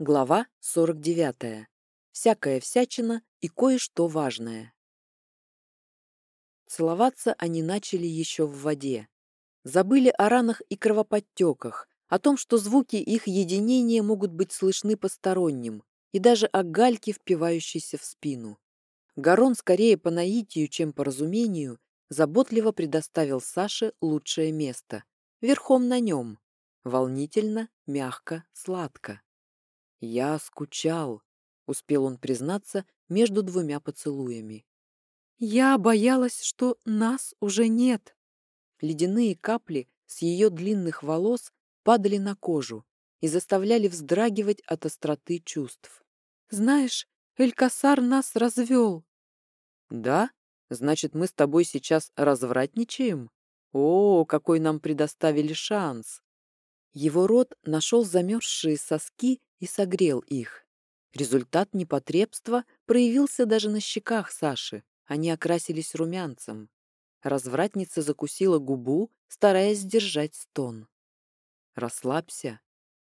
Глава 49. Всякая всячина и кое-что важное. Целоваться они начали еще в воде. Забыли о ранах и кровоподтеках, о том, что звуки их единения могут быть слышны посторонним, и даже о гальке, впивающейся в спину. Гарон скорее по наитию, чем по разумению, заботливо предоставил Саше лучшее место. Верхом на нем. Волнительно, мягко, сладко. «Я скучал», — успел он признаться между двумя поцелуями. «Я боялась, что нас уже нет». Ледяные капли с ее длинных волос падали на кожу и заставляли вздрагивать от остроты чувств. «Знаешь, Элькасар нас развел». «Да? Значит, мы с тобой сейчас развратничаем? О, какой нам предоставили шанс!» Его рот нашел замерзшие соски и согрел их. Результат непотребства проявился даже на щеках Саши. Они окрасились румянцем. Развратница закусила губу, стараясь сдержать стон. «Расслабься».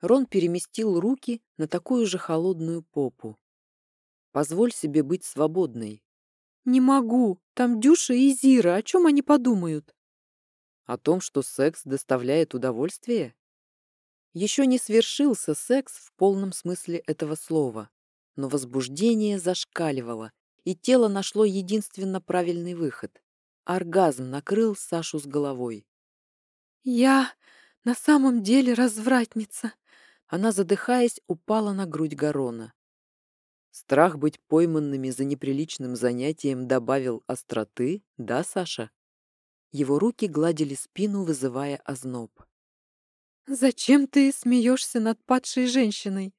Рон переместил руки на такую же холодную попу. «Позволь себе быть свободной». «Не могу. Там Дюша и Зира. О чем они подумают?» «О том, что секс доставляет удовольствие?» Еще не свершился секс в полном смысле этого слова, но возбуждение зашкаливало, и тело нашло единственно правильный выход. Оргазм накрыл Сашу с головой. «Я на самом деле развратница!» Она, задыхаясь, упала на грудь Гарона. Страх быть пойманными за неприличным занятием добавил остроты, да, Саша? Его руки гладили спину, вызывая озноб. «Зачем ты смеешься над падшей женщиной?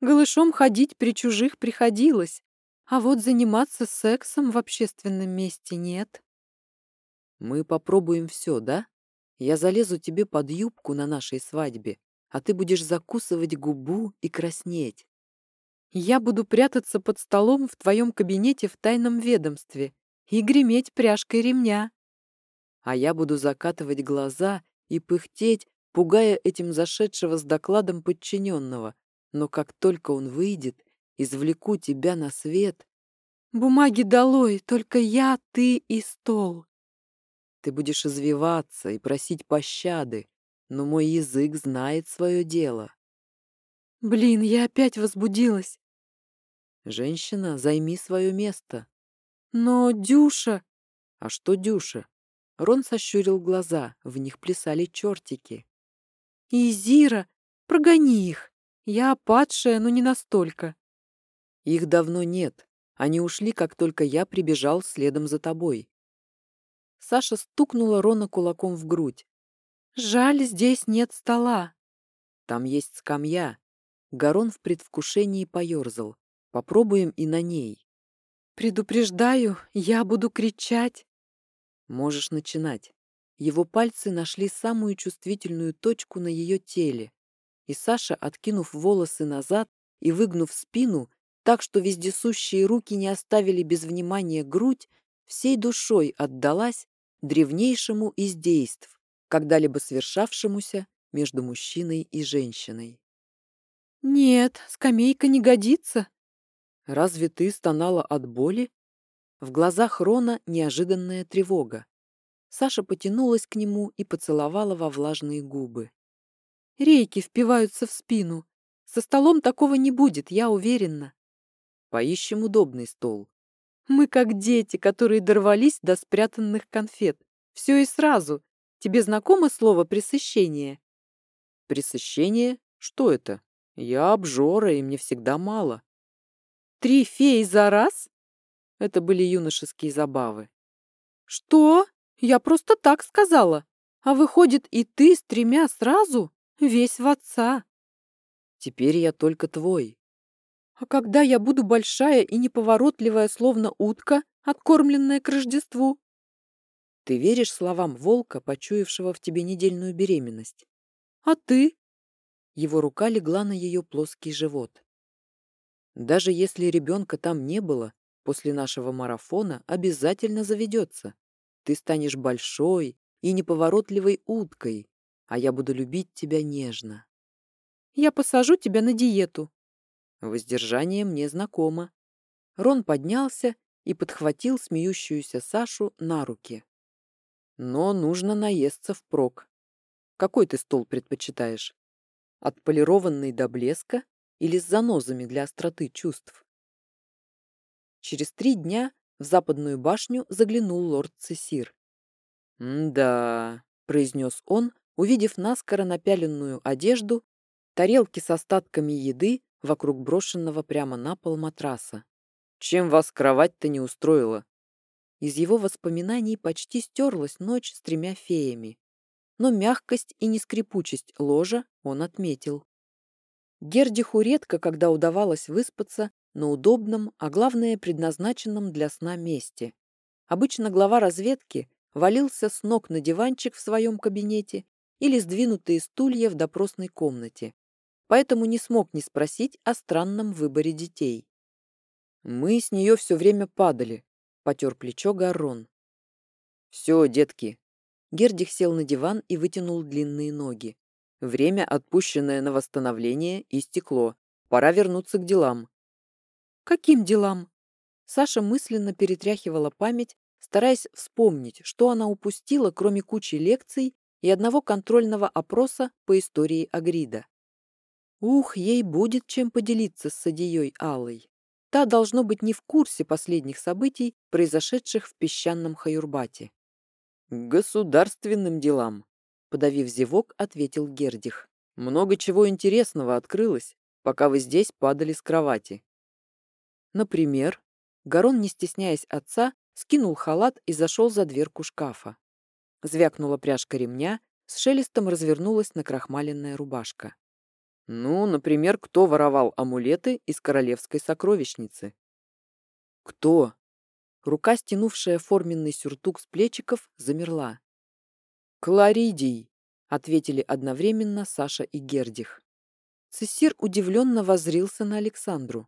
Голышом ходить при чужих приходилось, а вот заниматься сексом в общественном месте нет». «Мы попробуем все, да? Я залезу тебе под юбку на нашей свадьбе, а ты будешь закусывать губу и краснеть. Я буду прятаться под столом в твоем кабинете в тайном ведомстве и греметь пряжкой ремня. А я буду закатывать глаза и пыхтеть, пугая этим зашедшего с докладом подчиненного. Но как только он выйдет, извлеку тебя на свет. Бумаги долой, только я, ты и стол. Ты будешь извиваться и просить пощады, но мой язык знает свое дело. Блин, я опять возбудилась. Женщина, займи свое место. Но Дюша... А что Дюша? Рон сощурил глаза, в них плясали чертики. И Зира, прогони их. Я падшая, но не настолько. Их давно нет. Они ушли, как только я прибежал следом за тобой. Саша стукнула Рона кулаком в грудь. Жаль, здесь нет стола. Там есть скамья. Гарон в предвкушении поерзал. Попробуем и на ней. Предупреждаю, я буду кричать. Можешь начинать. Его пальцы нашли самую чувствительную точку на ее теле, и Саша, откинув волосы назад и выгнув спину, так что вездесущие руки не оставили без внимания грудь, всей душой отдалась древнейшему из действ, когда-либо свершавшемуся между мужчиной и женщиной. «Нет, скамейка не годится». «Разве ты стонала от боли?» В глазах Рона неожиданная тревога. Саша потянулась к нему и поцеловала во влажные губы. «Рейки впиваются в спину. Со столом такого не будет, я уверена». «Поищем удобный стол». «Мы как дети, которые дорвались до спрятанных конфет. Все и сразу. Тебе знакомо слово «пресыщение»?» «Пресыщение? Что это? Я обжора, и мне всегда мало». «Три феи за раз?» Это были юношеские забавы. «Что?» Я просто так сказала. А выходит, и ты с тремя сразу? Весь в отца. Теперь я только твой. А когда я буду большая и неповоротливая, словно утка, откормленная к Рождеству? Ты веришь словам волка, почуявшего в тебе недельную беременность? А ты? Его рука легла на ее плоский живот. Даже если ребенка там не было, после нашего марафона обязательно заведется. Ты станешь большой и неповоротливой уткой, а я буду любить тебя нежно. Я посажу тебя на диету. Воздержание мне знакомо. Рон поднялся и подхватил смеющуюся Сашу на руки. Но нужно наесться впрок. Какой ты стол предпочитаешь? Отполированный до блеска или с занозами для остроты чувств? Через три дня в западную башню заглянул лорд Цесир. «Да», — произнес он, увидев наскоро напяленную одежду, тарелки с остатками еды вокруг брошенного прямо на пол матраса. «Чем вас кровать-то не устроила?» Из его воспоминаний почти стерлась ночь с тремя феями. Но мягкость и нескрипучесть ложа он отметил. Гердиху редко, когда удавалось выспаться, на удобном, а главное, предназначенном для сна месте. Обычно глава разведки валился с ног на диванчик в своем кабинете или сдвинутые стулья в допросной комнате, поэтому не смог не спросить о странном выборе детей. «Мы с нее все время падали», — потер плечо Гаррон. «Все, детки». Гердих сел на диван и вытянул длинные ноги. Время, отпущенное на восстановление, истекло. Пора вернуться к делам. Каким делам? Саша мысленно перетряхивала память, стараясь вспомнить, что она упустила, кроме кучи лекций и одного контрольного опроса по истории Агрида. Ух, ей будет чем поделиться с Садией Алой. Та должно быть не в курсе последних событий, произошедших в песчаном Хаюрбате. «Государственным делам», — подавив зевок, ответил Гердих. «Много чего интересного открылось, пока вы здесь падали с кровати. Например, Гарон, не стесняясь отца, скинул халат и зашел за дверку шкафа. Звякнула пряжка ремня, с шелестом развернулась накрахмаленная рубашка. Ну, например, кто воровал амулеты из королевской сокровищницы? Кто? Рука, стянувшая форменный сюртук с плечиков, замерла. «Кларидий!» — ответили одновременно Саша и Гердих. Цессир удивленно возрился на Александру.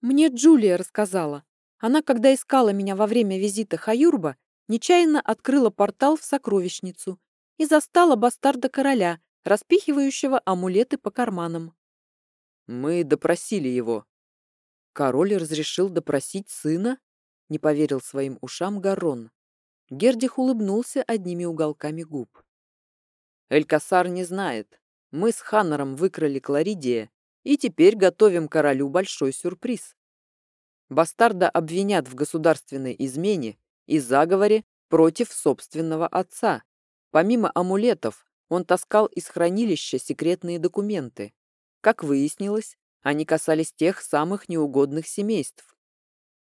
Мне Джулия рассказала. Она, когда искала меня во время визита Хаюрба, нечаянно открыла портал в сокровищницу и застала бастарда короля, распихивающего амулеты по карманам. Мы допросили его. Король разрешил допросить сына? Не поверил своим ушам Гарон. Гердих улыбнулся одними уголками губ. Элькасар не знает. Мы с Ханнером выкрали Кларидия и теперь готовим королю большой сюрприз. Бастарда обвинят в государственной измене и заговоре против собственного отца. Помимо амулетов, он таскал из хранилища секретные документы. Как выяснилось, они касались тех самых неугодных семейств.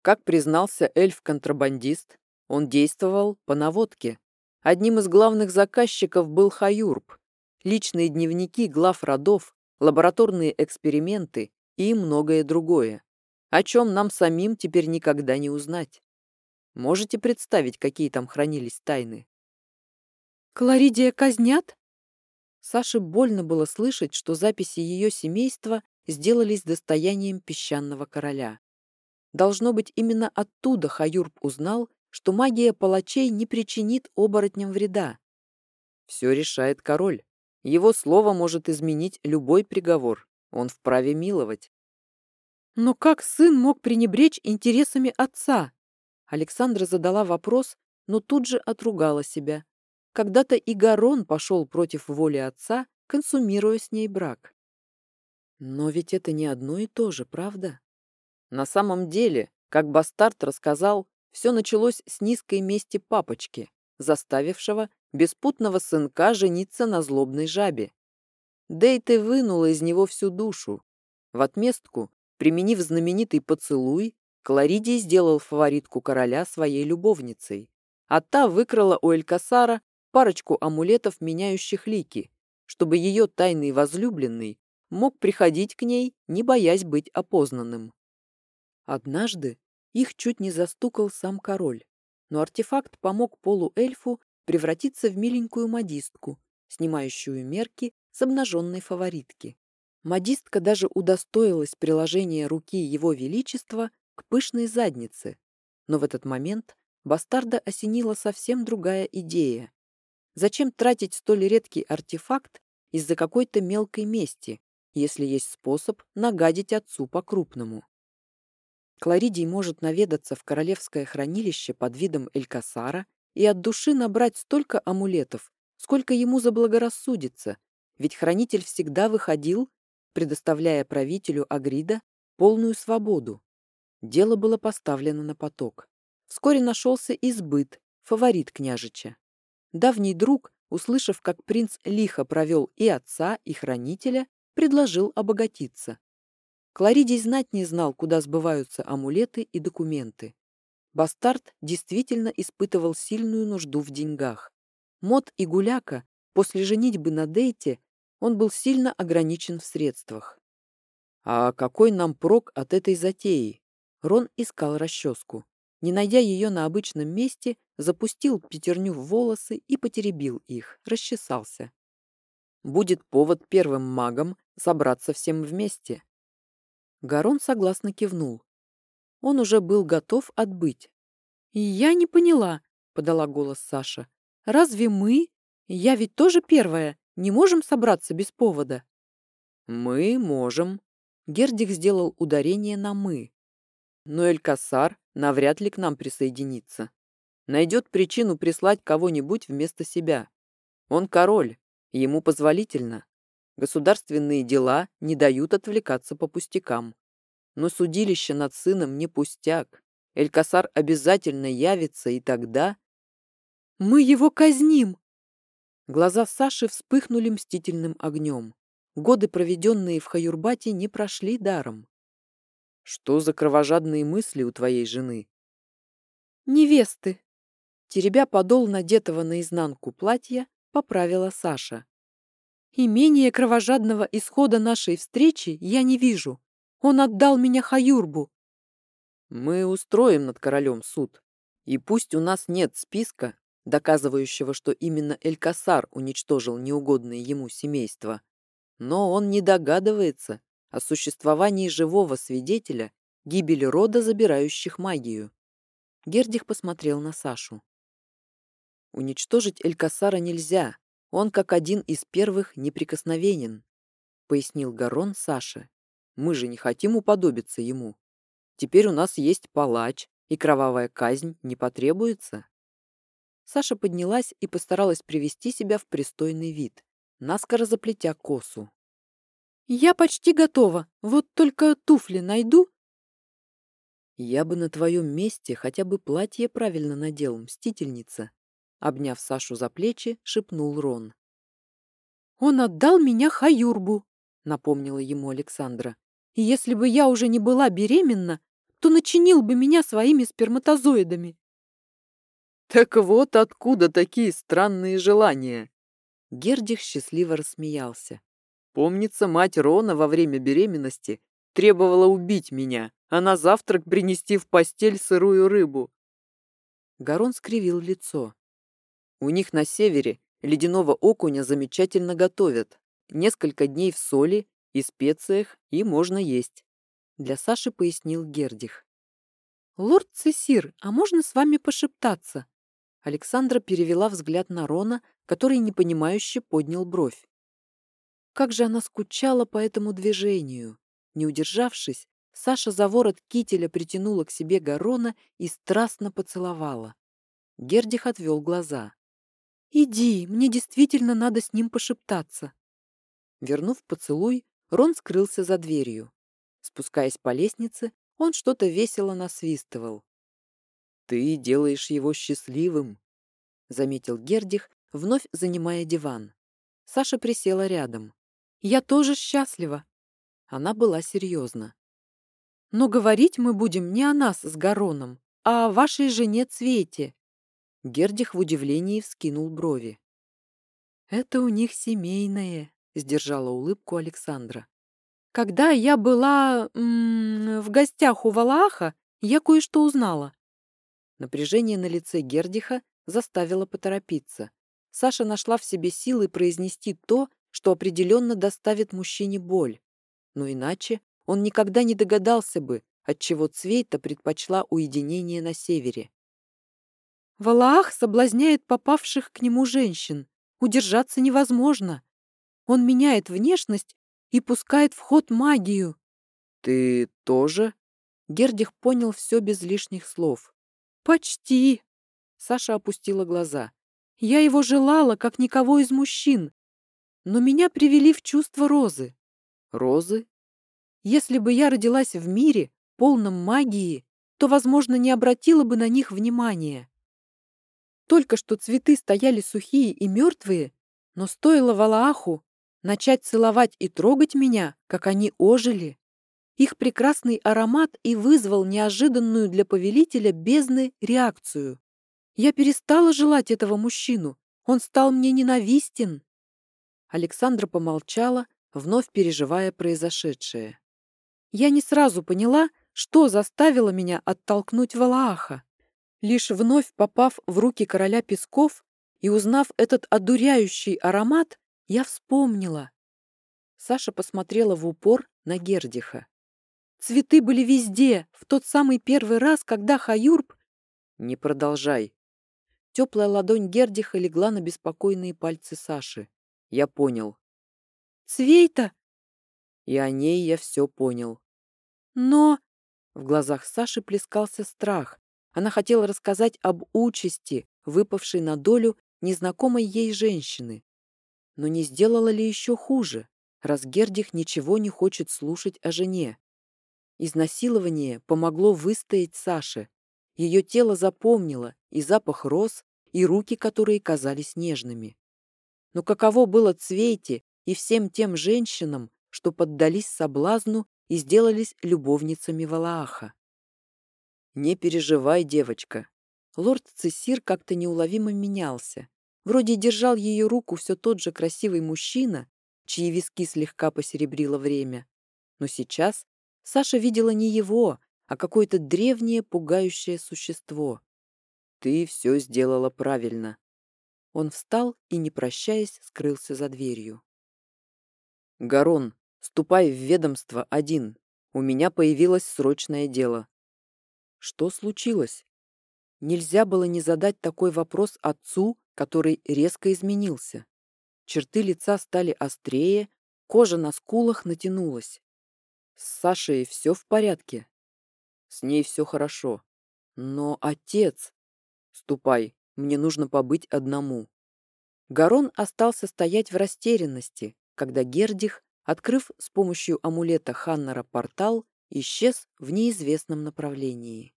Как признался эльф-контрабандист, он действовал по наводке. Одним из главных заказчиков был Хаюрб. Личные дневники глав родов лабораторные эксперименты и многое другое, о чем нам самим теперь никогда не узнать. Можете представить, какие там хранились тайны? «Кларидия казнят?» Саше больно было слышать, что записи ее семейства сделались достоянием песчаного короля. Должно быть, именно оттуда Хаюрб узнал, что магия палачей не причинит оборотням вреда. Все решает король. Его слово может изменить любой приговор. Он вправе миловать. Но как сын мог пренебречь интересами отца? Александра задала вопрос, но тут же отругала себя. Когда-то и Гарон пошел против воли отца, консумируя с ней брак. Но ведь это не одно и то же, правда? На самом деле, как бастард рассказал, все началось с низкой мести папочки, заставившего беспутного сынка жениться на злобной жабе. Дейте вынула из него всю душу. В отместку, применив знаменитый поцелуй, Кларидий сделал фаворитку короля своей любовницей, а та выкрала у Элькасара парочку амулетов, меняющих лики, чтобы ее тайный возлюбленный мог приходить к ней, не боясь быть опознанным. Однажды их чуть не застукал сам король, но артефакт помог полуэльфу превратиться в миленькую модистку, снимающую мерки с обнаженной фаворитки. Модистка даже удостоилась приложения руки его величества к пышной заднице. Но в этот момент бастарда осенила совсем другая идея. Зачем тратить столь редкий артефакт из-за какой-то мелкой мести, если есть способ нагадить отцу по-крупному. Кларидий может наведаться в королевское хранилище под видом Элькасара и от души набрать столько амулетов, сколько ему заблагорассудится, ведь хранитель всегда выходил, предоставляя правителю Агрида полную свободу. Дело было поставлено на поток. Вскоре нашелся избыт, фаворит княжича. Давний друг, услышав, как принц лихо провел и отца, и хранителя, предложил обогатиться. Кларидий знать не знал, куда сбываются амулеты и документы. Бастард действительно испытывал сильную нужду в деньгах. Мод и Гуляка после женитьбы на Дейте он был сильно ограничен в средствах. «А какой нам прок от этой затеи?» Рон искал расческу. Не найдя ее на обычном месте, запустил пятерню в волосы и потеребил их, расчесался. Будет повод первым магам собраться всем вместе. Гарон согласно кивнул. Он уже был готов отбыть. «Я не поняла», — подала голос Саша. «Разве мы, я ведь тоже первая, не можем собраться без повода?» «Мы можем». Гердик сделал ударение на «мы». Но Элькасар навряд ли к нам присоединится. Найдет причину прислать кого-нибудь вместо себя. Он король, ему позволительно. Государственные дела не дают отвлекаться по пустякам. Но судилище над сыном не пустяк. Элькасар обязательно явится, и тогда... «Мы его казним!» Глаза Саши вспыхнули мстительным огнем. Годы, проведенные в Хаюрбате, не прошли даром. Что за кровожадные мысли у твоей жены? Невесты. Теребя подол надетого наизнанку платья, поправила Саша. И менее кровожадного исхода нашей встречи я не вижу. Он отдал меня Хаюрбу. Мы устроим над королем суд. И пусть у нас нет списка, доказывающего, что именно Элькасар уничтожил неугодное ему семейство, но он не догадывается, о существовании живого свидетеля гибели рода, забирающих магию. Гердих посмотрел на Сашу. «Уничтожить Элькасара нельзя, он, как один из первых, неприкосновенен», пояснил Гарон Саше. «Мы же не хотим уподобиться ему. Теперь у нас есть палач, и кровавая казнь не потребуется». Саша поднялась и постаралась привести себя в пристойный вид, наскоро заплетя косу. «Я почти готова. Вот только туфли найду». «Я бы на твоем месте хотя бы платье правильно надел, мстительница», обняв Сашу за плечи, шепнул Рон. «Он отдал меня Хаюрбу», напомнила ему Александра. «И если бы я уже не была беременна, то начинил бы меня своими сперматозоидами». «Так вот откуда такие странные желания!» Гердих счастливо рассмеялся. Помнится, мать Рона во время беременности требовала убить меня, а на завтрак принести в постель сырую рыбу. Гарон скривил лицо. У них на севере ледяного окуня замечательно готовят. Несколько дней в соли и специях, и можно есть. Для Саши пояснил Гердих. «Лорд Цесир, а можно с вами пошептаться?» Александра перевела взгляд на Рона, который непонимающе поднял бровь. Как же она скучала по этому движению. Не удержавшись, Саша за ворот кителя притянула к себе Гарона и страстно поцеловала. Гердих отвел глаза. «Иди, мне действительно надо с ним пошептаться». Вернув поцелуй, Рон скрылся за дверью. Спускаясь по лестнице, он что-то весело насвистывал. «Ты делаешь его счастливым», — заметил Гердих, вновь занимая диван. Саша присела рядом. Я тоже счастлива. Она была серьезна. Но говорить мы будем не о нас с Гароном, а о вашей жене Цвете. Гердих в удивлении вскинул брови. Это у них семейное, сдержала улыбку Александра. Когда я была в гостях у Валааха, я кое-что узнала. Напряжение на лице Гердиха заставило поторопиться. Саша нашла в себе силы произнести то, что определенно доставит мужчине боль. Но иначе он никогда не догадался бы, отчего Цвейта предпочла уединение на севере. Валаах соблазняет попавших к нему женщин. Удержаться невозможно. Он меняет внешность и пускает в ход магию. Ты тоже? Гердих понял все без лишних слов. Почти. Саша опустила глаза. Я его желала, как никого из мужчин. Но меня привели в чувство розы. Розы? Если бы я родилась в мире, полном магии, то, возможно, не обратила бы на них внимания. Только что цветы стояли сухие и мертвые, но стоило Валааху начать целовать и трогать меня, как они ожили. Их прекрасный аромат и вызвал неожиданную для повелителя бездны реакцию. Я перестала желать этого мужчину. Он стал мне ненавистен. Александра помолчала, вновь переживая произошедшее. Я не сразу поняла, что заставило меня оттолкнуть Валааха. Лишь вновь попав в руки короля песков и узнав этот одуряющий аромат, я вспомнила. Саша посмотрела в упор на Гердиха. Цветы были везде, в тот самый первый раз, когда Хаюрб... Не продолжай. Теплая ладонь Гердиха легла на беспокойные пальцы Саши. Я понял. Цвейта! И о ней я все понял. Но... В глазах Саши плескался страх. Она хотела рассказать об участи, выпавшей на долю незнакомой ей женщины. Но не сделала ли еще хуже, раз Гердих ничего не хочет слушать о жене? Изнасилование помогло выстоять Саше. Ее тело запомнило и запах роз, и руки, которые казались нежными. Но каково было Цвейте и всем тем женщинам, что поддались соблазну и сделались любовницами Валааха? «Не переживай, девочка». Лорд Цесир как-то неуловимо менялся. Вроде держал ее руку все тот же красивый мужчина, чьи виски слегка посеребрило время. Но сейчас Саша видела не его, а какое-то древнее пугающее существо. «Ты все сделала правильно». Он встал и, не прощаясь, скрылся за дверью. «Гарон, ступай в ведомство один. У меня появилось срочное дело». Что случилось? Нельзя было не задать такой вопрос отцу, который резко изменился. Черты лица стали острее, кожа на скулах натянулась. С Сашей все в порядке. С ней все хорошо. Но отец... Ступай, мне нужно побыть одному. Гарон остался стоять в растерянности, когда Гердих, открыв с помощью амулета Ханнера портал, исчез в неизвестном направлении.